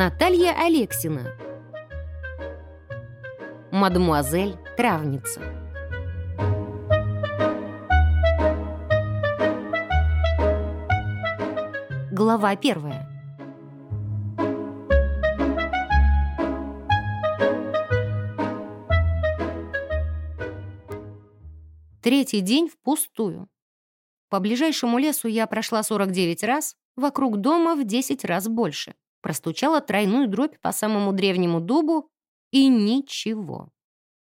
Наталья Алексина Мадмуазель Травница Глава первая Третий день впустую. По ближайшему лесу я прошла 49 раз, вокруг дома в 10 раз больше. Простучала тройную дробь по самому древнему дубу, и ничего.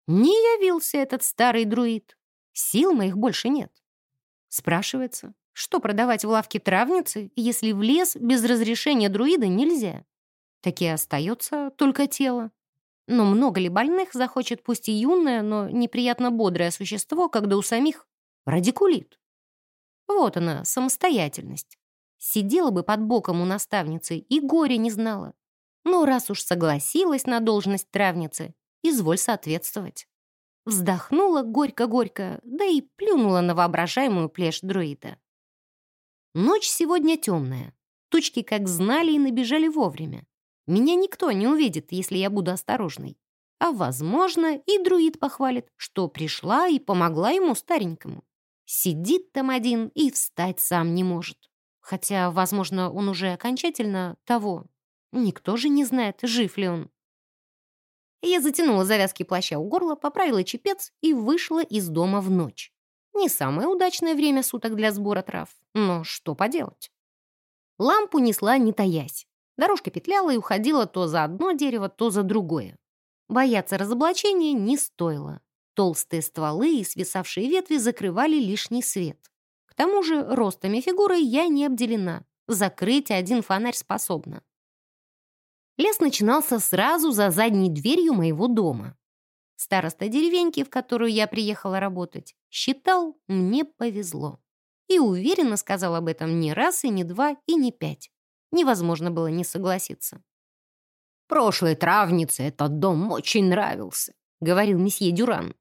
Не явился этот старый друид. Сил моих больше нет. Спрашивается, что продавать в лавке травницы, если в лес без разрешения друида нельзя? Таки остается только тело. Но много ли больных захочет пусть и юное, но неприятно бодрое существо, когда у самих радикулит? Вот она, самостоятельность. Сидела бы под боком у наставницы и горе не знала. Но раз уж согласилась на должность травницы, изволь соответствовать. Вздохнула горько-горько, да и плюнула на воображаемую плешь друида. Ночь сегодня темная. Тучки как знали и набежали вовремя. Меня никто не увидит, если я буду осторожной. А, возможно, и друид похвалит, что пришла и помогла ему старенькому. Сидит там один и встать сам не может. Хотя, возможно, он уже окончательно того. Никто же не знает, жив ли он. Я затянула завязки плаща у горла, поправила чепец и вышла из дома в ночь. Не самое удачное время суток для сбора трав, но что поделать. Лампу несла, не таясь. Дорожка петляла и уходила то за одно дерево, то за другое. Бояться разоблачения не стоило. Толстые стволы и свисавшие ветви закрывали лишний свет. К тому же ростом и фигурой я не обделена. Закрыть один фонарь способна. Лес начинался сразу за задней дверью моего дома. Староста деревеньки, в которую я приехала работать, считал, мне повезло. И уверенно сказал об этом не раз, и не два, и не пять. Невозможно было не согласиться. «Прошлой травнице этот дом очень нравился», — говорил месье Дюран.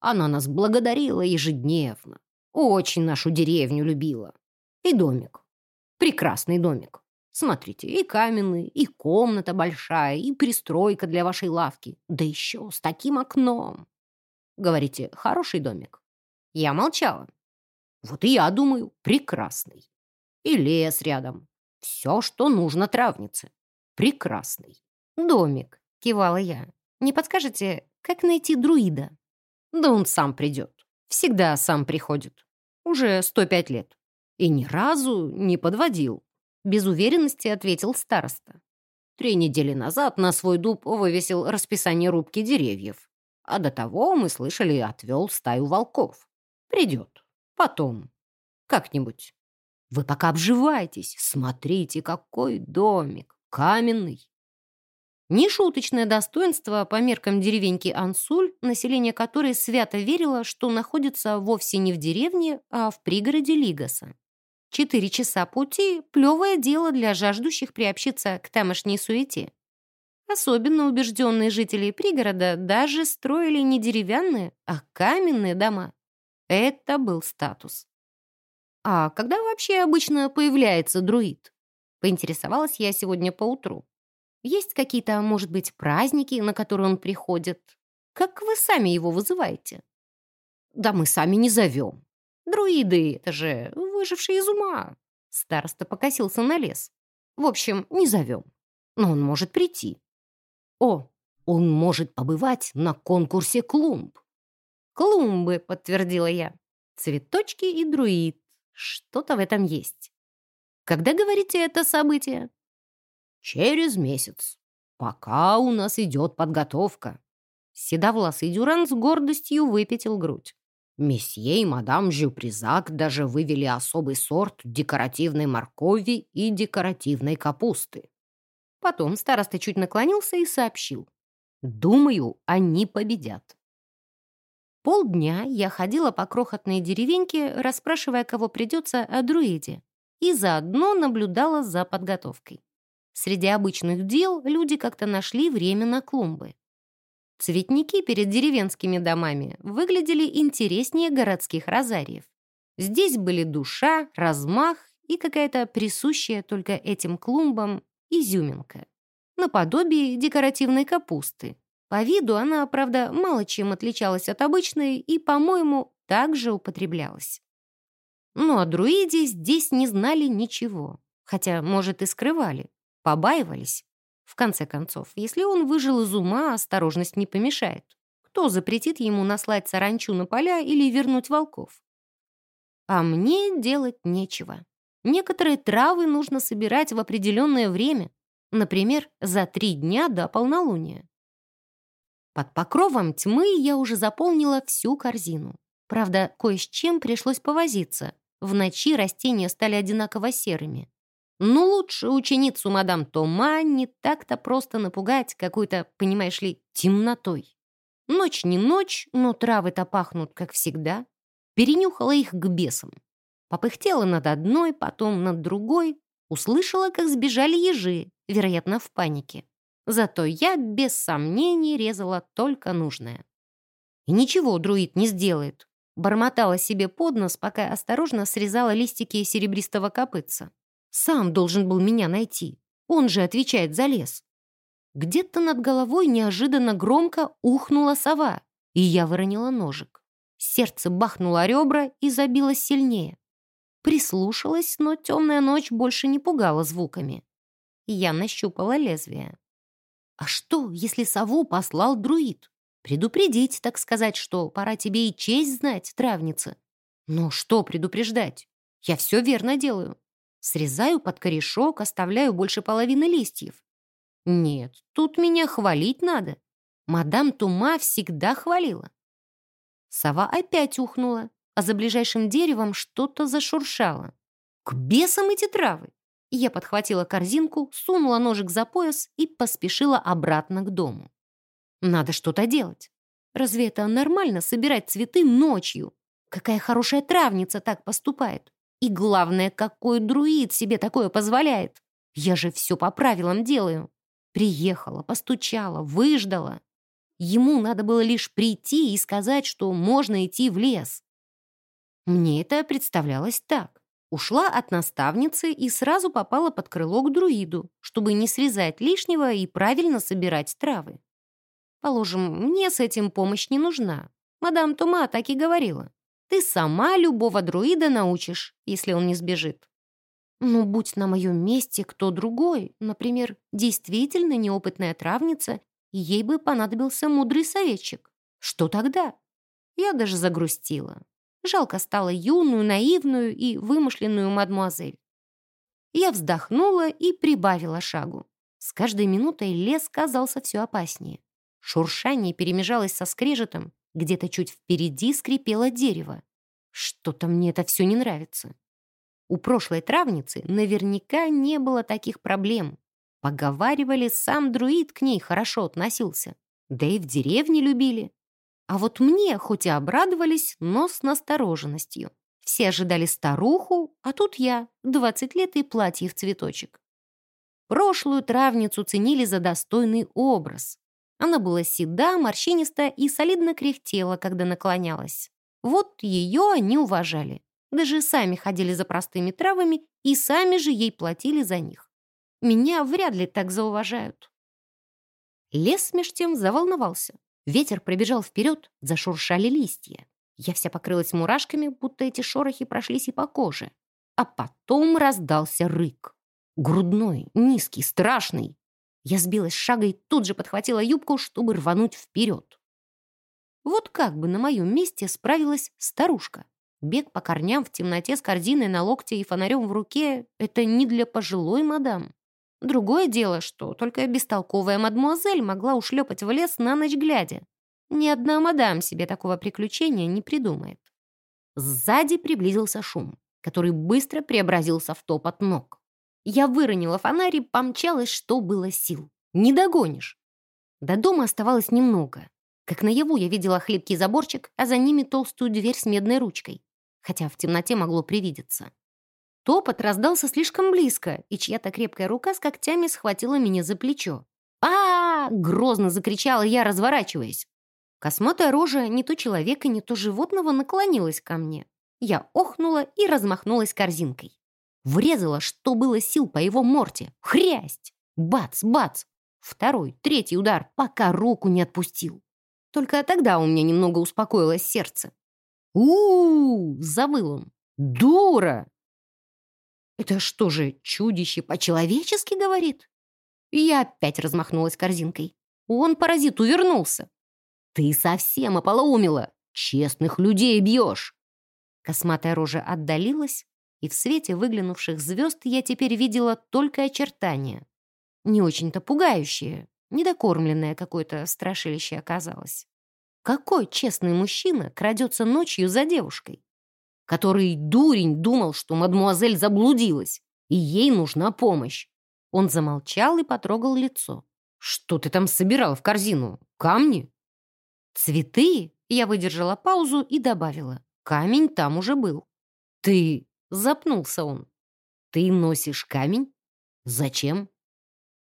«Она нас благодарила ежедневно. Очень нашу деревню любила. И домик. Прекрасный домик. Смотрите, и каменный, и комната большая, и пристройка для вашей лавки. Да еще с таким окном. Говорите, хороший домик?» Я молчала. «Вот и я думаю, прекрасный. И лес рядом, все, что нужно травнице. Прекрасный. Домик, кивала я. Не подскажете, как найти друида? Да он сам придет. Всегда сам приходит. Уже 105 лет. И ни разу не подводил. Без уверенности ответил староста. Три недели назад на свой дуб вывесил расписание рубки деревьев. А до того, мы слышали, отвел стаю волков. Придет. Потом. Как-нибудь. Вы пока обживайтесь. Смотрите, какой домик. Каменный. Нешуточное достоинство по меркам деревеньки Ансуль, население которой свято верило, что находится вовсе не в деревне, а в пригороде Лигаса. Четыре часа пути – плевое дело для жаждущих приобщиться к тамошней суете. Особенно убежденные жители пригорода даже строили не деревянные, а каменные дома. Это был статус. «А когда вообще обычно появляется друид?» Поинтересовалась я сегодня поутру. «Есть какие-то, может быть, праздники, на которые он приходит? Как вы сами его вызываете?» «Да мы сами не зовем. Друиды — это же выжившие из ума!» Староста покосился на лес. «В общем, не зовем. Но он может прийти. О, он может побывать на конкурсе клумб!» «Клумбы», — подтвердила я. «Цветочки и друид. Что-то в этом есть. Когда, говорите, это событие? Через месяц. Пока у нас идет подготовка. Седовласый Дюран с гордостью выпятил грудь. Месье и мадам Жюпризак даже вывели особый сорт декоративной моркови и декоративной капусты. Потом староста чуть наклонился и сообщил. «Думаю, они победят». Полдня я ходила по крохотной деревеньке, расспрашивая, кого придется, о друиде, и заодно наблюдала за подготовкой. Среди обычных дел люди как-то нашли время на клумбы. Цветники перед деревенскими домами выглядели интереснее городских розариев. Здесь были душа, размах и какая-то присущая только этим клумбам изюминка. наподобие декоративной капусты. По виду она, правда, мало чем отличалась от обычной и, по-моему, также употреблялась. Ну, о друиде здесь не знали ничего, хотя, может, и скрывали, побаивались. В конце концов, если он выжил из ума, осторожность не помешает. Кто запретит ему наслать саранчу на поля или вернуть волков? А мне делать нечего. Некоторые травы нужно собирать в определенное время, например, за три дня до полнолуния. Под покровом тьмы я уже заполнила всю корзину. Правда, кое с чем пришлось повозиться. В ночи растения стали одинаково серыми. Но лучше ученицу мадам Тома не так-то просто напугать какой-то, понимаешь ли, темнотой. Ночь не ночь, но травы-то пахнут, как всегда. Перенюхала их к бесам. Попыхтела над одной, потом над другой. Услышала, как сбежали ежи, вероятно, в панике. Зато я без сомнений резала только нужное. И ничего друид не сделает. Бормотала себе под нос, пока осторожно срезала листики серебристого копытца. Сам должен был меня найти. Он же отвечает за лес. Где-то над головой неожиданно громко ухнула сова, и я выронила ножик. Сердце бахнуло ребра и забилось сильнее. Прислушалась, но темная ночь больше не пугала звуками. Я нащупала лезвие. А что, если сову послал друид? Предупредить, так сказать, что пора тебе и честь знать, травница. Но что предупреждать? Я все верно делаю. Срезаю под корешок, оставляю больше половины листьев. Нет, тут меня хвалить надо. Мадам Тума всегда хвалила. Сова опять ухнула, а за ближайшим деревом что-то зашуршало. К бесам эти травы! Я подхватила корзинку, сунула ножик за пояс и поспешила обратно к дому. Надо что-то делать. Разве это нормально собирать цветы ночью? Какая хорошая травница так поступает? И главное, какой друид себе такое позволяет? Я же все по правилам делаю. Приехала, постучала, выждала. Ему надо было лишь прийти и сказать, что можно идти в лес. Мне это представлялось так. Ушла от наставницы и сразу попала под крыло к друиду, чтобы не срезать лишнего и правильно собирать травы. Положим, мне с этим помощь не нужна. Мадам Тума так и говорила. Ты сама любого друида научишь, если он не сбежит. Ну, будь на моем месте кто другой, например, действительно неопытная травница, ей бы понадобился мудрый советчик. Что тогда? Я даже загрустила. Жалко стало юную, наивную и вымышленную мадмуазель. Я вздохнула и прибавила шагу. С каждой минутой лес казался все опаснее. Шуршание перемежалось со скрежетом, где-то чуть впереди скрипело дерево. Что-то мне это все не нравится. У прошлой травницы наверняка не было таких проблем. Поговаривали, сам друид к ней хорошо относился. Да и в деревне любили. А вот мне хоть и обрадовались, но с настороженностью. Все ожидали старуху, а тут я, 20 лет и платье в цветочек. Прошлую травницу ценили за достойный образ. Она была седа, морщиниста и солидно кряхтела, когда наклонялась. Вот ее они уважали. Даже сами ходили за простыми травами и сами же ей платили за них. Меня вряд ли так зауважают. Лес меж тем заволновался. Ветер пробежал вперед, зашуршали листья. Я вся покрылась мурашками, будто эти шорохи прошлись и по коже. А потом раздался рык. Грудной, низкий, страшный. Я сбилась с шага и тут же подхватила юбку, чтобы рвануть вперед. Вот как бы на моем месте справилась старушка. Бег по корням в темноте с корзиной на локте и фонарем в руке — это не для пожилой мадам. Другое дело, что только бестолковая мадмуазель могла ушлепать в лес на ночь глядя. Ни одна мадам себе такого приключения не придумает. Сзади приблизился шум, который быстро преобразился в топот ног. Я выронила фонарь и помчалась, что было сил. Не догонишь. До дома оставалось немного. Как наяву я видела хлипкий заборчик, а за ними толстую дверь с медной ручкой. Хотя в темноте могло привидеться. Топот раздался слишком близко, и чья-то крепкая рука с когтями схватила меня за плечо. а, грозно закричала я, разворачиваясь. Косматая рожа не то человека, не то животного наклонилась ко мне. Я охнула и размахнулась корзинкой. Врезала, что было сил по его морте. Хрясть! Бац, бац! Второй, третий удар, пока руку не отпустил. Только тогда у меня немного успокоилось сердце. у, -у, -у завыл он. «Дура!» «Это что же, чудище по-человечески говорит?» Я опять размахнулась корзинкой. Он, паразит, увернулся. «Ты совсем ополоумела! Честных людей бьешь!» Косматая рожа отдалилась, и в свете выглянувших звезд я теперь видела только очертания. Не очень-то пугающие, недокормленное какое-то страшилище оказалось. Какой честный мужчина крадется ночью за девушкой? Который дурень думал, что мадмуазель заблудилась, и ей нужна помощь. Он замолчал и потрогал лицо. «Что ты там собирал в корзину? Камни?» «Цветы?» Я выдержала паузу и добавила. «Камень там уже был». «Ты...» — запнулся он. «Ты носишь камень? Зачем?»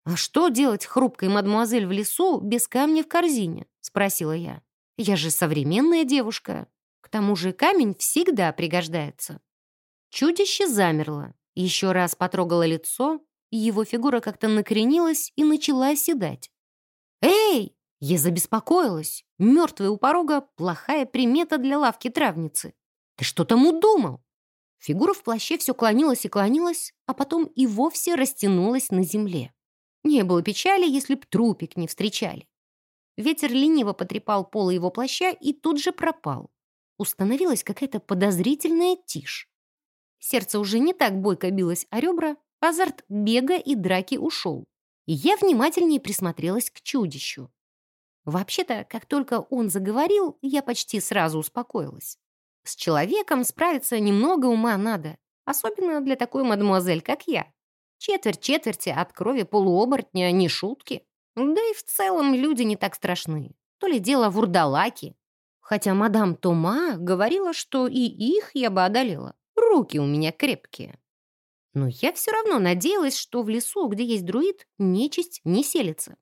«А что делать хрупкой мадмуазель в лесу без камня в корзине?» — спросила я. «Я же современная девушка. К тому же камень всегда пригождается». Чудище замерло, еще раз потрогало лицо, и его фигура как-то накренилась и начала оседать. «Эй!» Я забеспокоилась. Мертвый у порога — плохая примета для лавки травницы. «Ты что там удумал?» Фигура в плаще все клонилась и клонилась, а потом и вовсе растянулась на земле. Не было печали, если б трупик не встречали. Ветер лениво потрепал полы его плаща и тут же пропал. Установилась какая-то подозрительная тишь. Сердце уже не так бойко билось о ребра, азарт бега и драки ушел. И я внимательнее присмотрелась к чудищу. Вообще-то, как только он заговорил, я почти сразу успокоилась. С человеком справиться немного ума надо, особенно для такой мадемуазель, как я. Четверть четверти от крови полуоборотня не шутки. Да и в целом люди не так страшны. То ли дело в урдалаке. Хотя мадам Тома говорила, что и их я бы одолела. Руки у меня крепкие. Но я все равно надеялась, что в лесу, где есть друид, нечисть не селится.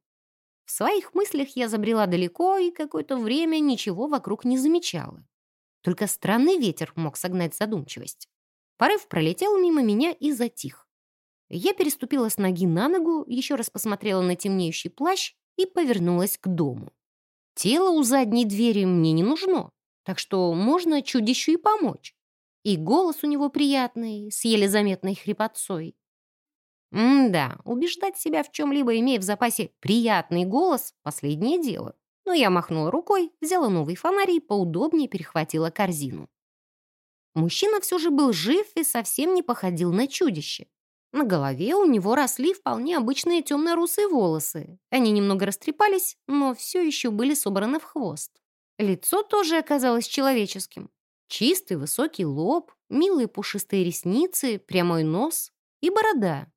В своих мыслях я забрела далеко и какое-то время ничего вокруг не замечала. Только странный ветер мог согнать задумчивость. Порыв пролетел мимо меня и затих. Я переступила с ноги на ногу, еще раз посмотрела на темнеющий плащ и повернулась к дому. Тело у задней двери мне не нужно, так что можно чудищу и помочь. И голос у него приятный, с еле заметной хрипотцой. М-да, убеждать себя в чем-либо, имея в запасе приятный голос — последнее дело. Но я махнула рукой, взяла новый фонарь и поудобнее перехватила корзину. Мужчина все же был жив и совсем не походил на чудище. На голове у него росли вполне обычные темно-русые волосы. Они немного растрепались, но все еще были собраны в хвост. Лицо тоже оказалось человеческим. Чистый высокий лоб, милые пушистые ресницы, прямой нос и борода.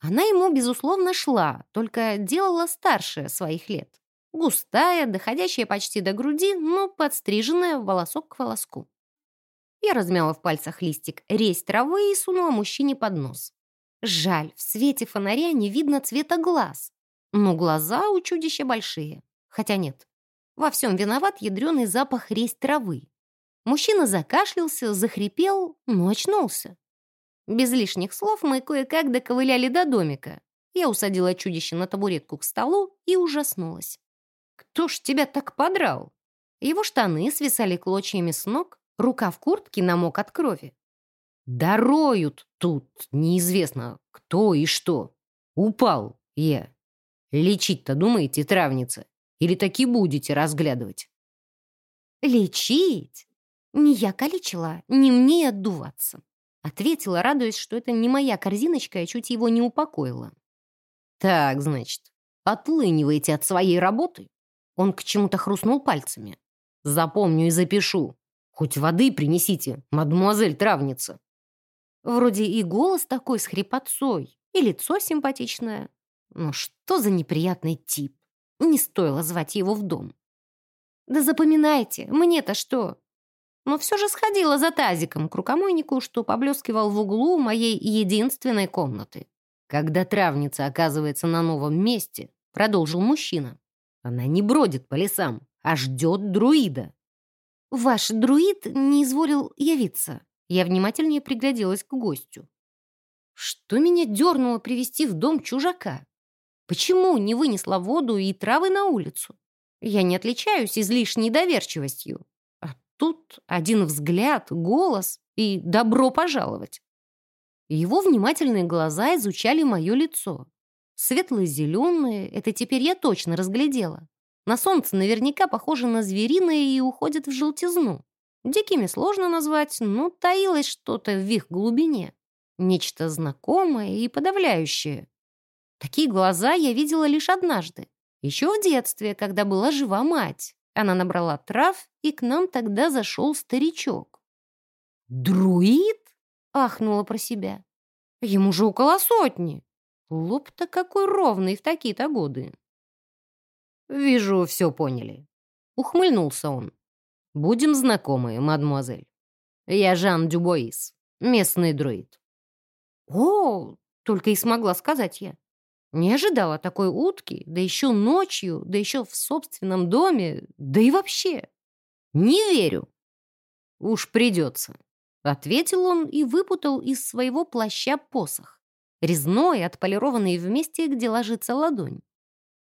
Она ему, безусловно, шла, только делала старше своих лет. Густая, доходящая почти до груди, но подстриженная волосок к волоску. Я размяла в пальцах листик резь травы и сунула мужчине под нос. Жаль, в свете фонаря не видно цвета глаз. Но глаза у чудища большие. Хотя нет, во всем виноват ядреный запах резь травы. Мужчина закашлялся, захрипел, но очнулся. Без лишних слов мы кое-как доковыляли до домика. Я усадила чудище на табуретку к столу и ужаснулась. «Кто ж тебя так подрал?» Его штаны свисали клочьями с ног, рука в куртке намок от крови. Дороют тут неизвестно кто и что. Упал я. Лечить-то думаете, травница? Или таки будете разглядывать? Лечить? Не я калечила, не мне отдуваться. Ответила, радуясь, что это не моя корзиночка, я чуть его не упокоила. Так, значит, отлыниваете от своей работы? Он к чему-то хрустнул пальцами. Запомню и запишу. Хоть воды принесите, мадемуазель травница. Вроде и голос такой с хрипотцой, и лицо симпатичное. Ну что за неприятный тип? Не стоило звать его в дом. Да запоминайте, мне-то что? Но все же сходила за тазиком к рукомойнику, что поблескивал в углу моей единственной комнаты. Когда травница оказывается на новом месте, продолжил мужчина, она не бродит по лесам, а ждет друида. Ваш друид не изволил явиться. Я внимательнее пригляделась к гостю. Что меня дернуло привести в дом чужака? Почему не вынесла воду и травы на улицу? Я не отличаюсь излишней доверчивостью. А тут один взгляд, голос и добро пожаловать. Его внимательные глаза изучали мое лицо. Светло-зеленые, это теперь я точно разглядела. На солнце наверняка похоже на звериное и уходит в желтизну. Дикими сложно назвать, но таилось что-то в их глубине. Нечто знакомое и подавляющее. Такие глаза я видела лишь однажды. Еще в детстве, когда была жива мать. Она набрала трав, и к нам тогда зашел старичок. «Друид?» — ахнула про себя. «Ему же около сотни. Лоб-то какой ровный в такие-то годы». «Вижу, все поняли». Ухмыльнулся он. «Будем знакомы, мадемуазель. Я Жан Дюбоис, местный друид». «О!» — только и смогла сказать я. Не ожидала такой утки, да еще ночью, да еще в собственном доме, да и вообще. «Не верю». «Уж придется», — ответил он и выпутал из своего плаща посох. Резной, отполированный в месте, где ложится ладонь.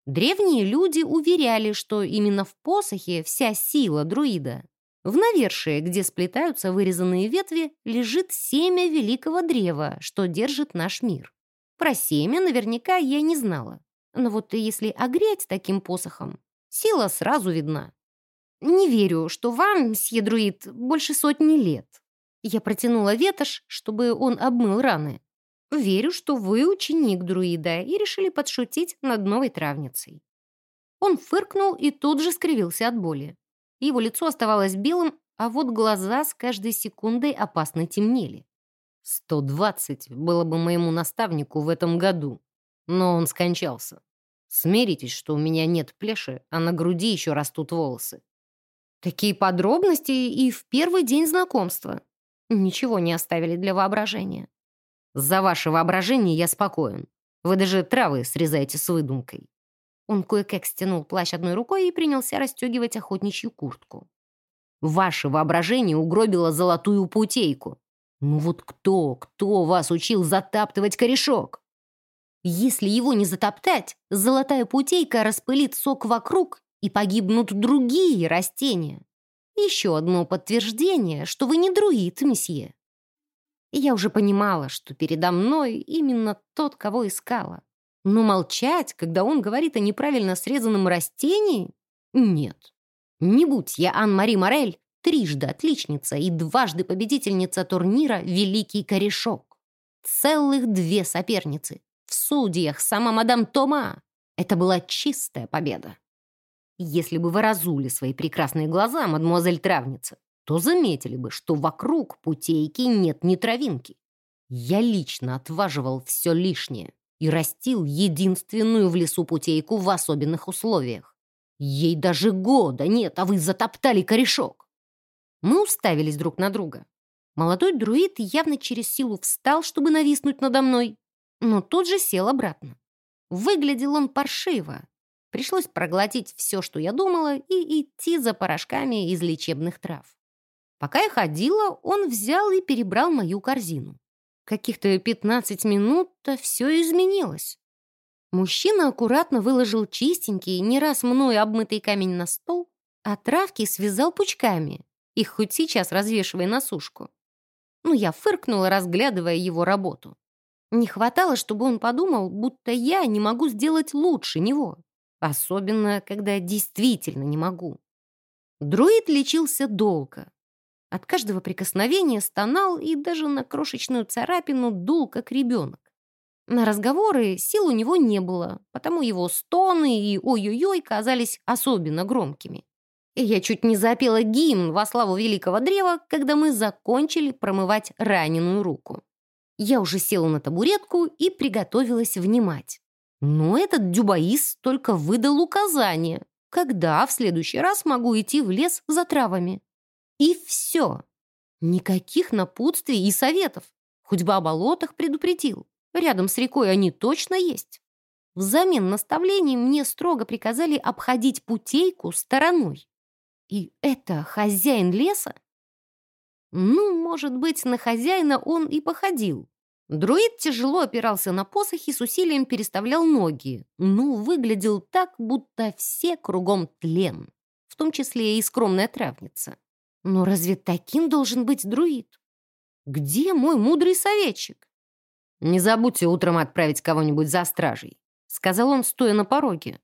Древние люди уверяли, что именно в посохе вся сила друида. В навершие, где сплетаются вырезанные ветви, лежит семя великого древа, что держит наш мир. Про семя наверняка я не знала. Но вот если огреть таким посохом, сила сразу видна. «Не верю, что вам, мсье друид, больше сотни лет». Я протянула ветошь, чтобы он обмыл раны. Верю, что вы ученик друида и решили подшутить над новой травницей». Он фыркнул и тут же скривился от боли. Его лицо оставалось белым, а вот глаза с каждой секундой опасно темнели. «Сто двадцать было бы моему наставнику в этом году, но он скончался. Смиритесь, что у меня нет плеши, а на груди еще растут волосы». Такие подробности и в первый день знакомства. Ничего не оставили для воображения. За ваше воображение я спокоен. Вы даже травы срезаете с выдумкой». Он кое-как стянул плащ одной рукой и принялся расстегивать охотничью куртку. «Ваше воображение угробило золотую путейку. Ну вот кто, кто вас учил затаптывать корешок?» «Если его не затоптать, золотая путейка распылит сок вокруг, и погибнут другие растения. Еще одно подтверждение, что вы не друид, месье» я уже понимала, что передо мной именно тот, кого искала. Но молчать, когда он говорит о неправильно срезанном растении? Нет. Не будь я Ан-Мари Морель, трижды отличница и дважды победительница турнира «Великий корешок». Целых две соперницы. В судьях сама мадам Тома. Это была чистая победа. Если бы вы разули свои прекрасные глаза, мадемуазель Травница, то заметили бы, что вокруг путейки нет ни травинки. Я лично отваживал все лишнее и растил единственную в лесу путейку в особенных условиях. Ей даже года нет, а вы затоптали корешок. Мы уставились друг на друга. Молодой друид явно через силу встал, чтобы нависнуть надо мной, но тут же сел обратно. Выглядел он паршиво. Пришлось проглотить все, что я думала, и идти за порошками из лечебных трав. Пока я ходила, он взял и перебрал мою корзину. Каких-то 15 минут-то все изменилось. Мужчина аккуратно выложил чистенький, не раз мною обмытый камень на стол, а травки связал пучками, их хоть сейчас развешивая на сушку. Ну, я фыркнула, разглядывая его работу. Не хватало, чтобы он подумал, будто я не могу сделать лучше него. Особенно, когда действительно не могу. Друид лечился долго, от каждого прикосновения стонал и даже на крошечную царапину дул, как ребенок. На разговоры сил у него не было, потому его стоны и ой-ой-ой казались особенно громкими. И я чуть не запела гимн во славу великого древа, когда мы закончили промывать раненую руку. Я уже села на табуретку и приготовилась внимать. Но этот дюбаис только выдал указание, когда в следующий раз могу идти в лес за травами. И все. Никаких напутствий и советов. Хоть бы о болотах предупредил. Рядом с рекой они точно есть. Взамен наставлений мне строго приказали обходить путейку стороной. И это хозяин леса? Ну, может быть, на хозяина он и походил. Друид тяжело опирался на посох и с усилием переставлял ноги, но выглядел так, будто все кругом тлен, в том числе и скромная травница. Но разве таким должен быть друид? Где мой мудрый советчик? «Не забудьте утром отправить кого-нибудь за стражей», — сказал он, стоя на пороге.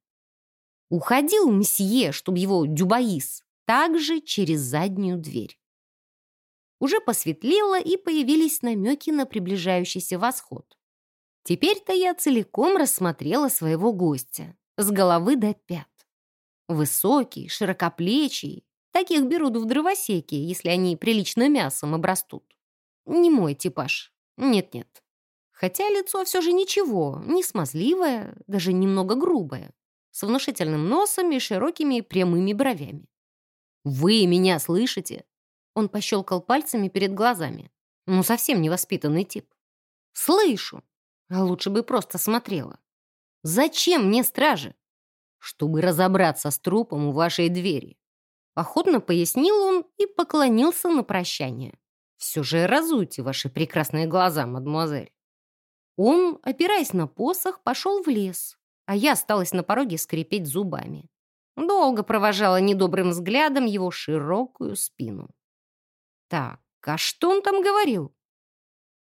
Уходил месье, чтобы его дюбаис, также через заднюю дверь. Уже посветлело, и появились намеки на приближающийся восход. Теперь-то я целиком рассмотрела своего гостя, с головы до пят. Высокий, широкоплечий, таких берут в дровосеке, если они прилично мясом обрастут. Не мой типаж, нет-нет. Хотя лицо все же ничего, не смазливое, даже немного грубое, с внушительным носом и широкими прямыми бровями. «Вы меня слышите?» Он пощелкал пальцами перед глазами. Ну, совсем невоспитанный тип. «Слышу. А лучше бы просто смотрела. Зачем мне стражи?» «Чтобы разобраться с трупом у вашей двери». Охотно пояснил он и поклонился на прощание. «Все же разуйте ваши прекрасные глаза, мадемуазель». Он, опираясь на посох, пошел в лес, а я осталась на пороге скрипеть зубами. Долго провожала недобрым взглядом его широкую спину. Так, а что он там говорил?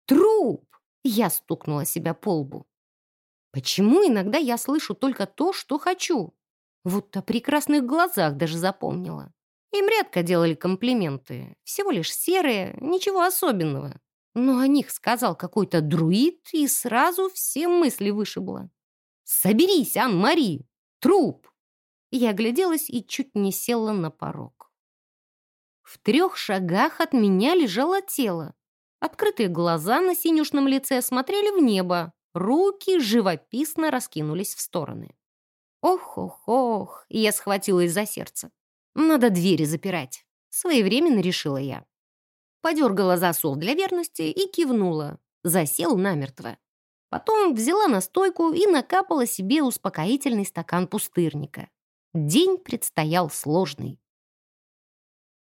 Труп! Я стукнула себя по лбу. Почему иногда я слышу только то, что хочу? Вот о прекрасных глазах даже запомнила. Им редко делали комплименты. Всего лишь серые, ничего особенного. Но о них сказал какой-то друид, и сразу все мысли вышибло. «Соберись, Ан-Мари! Труп!» Я огляделась и чуть не села на порог. В трех шагах от меня лежало тело. Открытые глаза на синюшном лице смотрели в небо, руки живописно раскинулись в стороны. Ох-ох-ох, я схватилась за сердце. Надо двери запирать. Своевременно решила я. Подергала засов для верности и кивнула. Засел намертво. Потом взяла настойку и накапала себе успокоительный стакан пустырника. День предстоял сложный.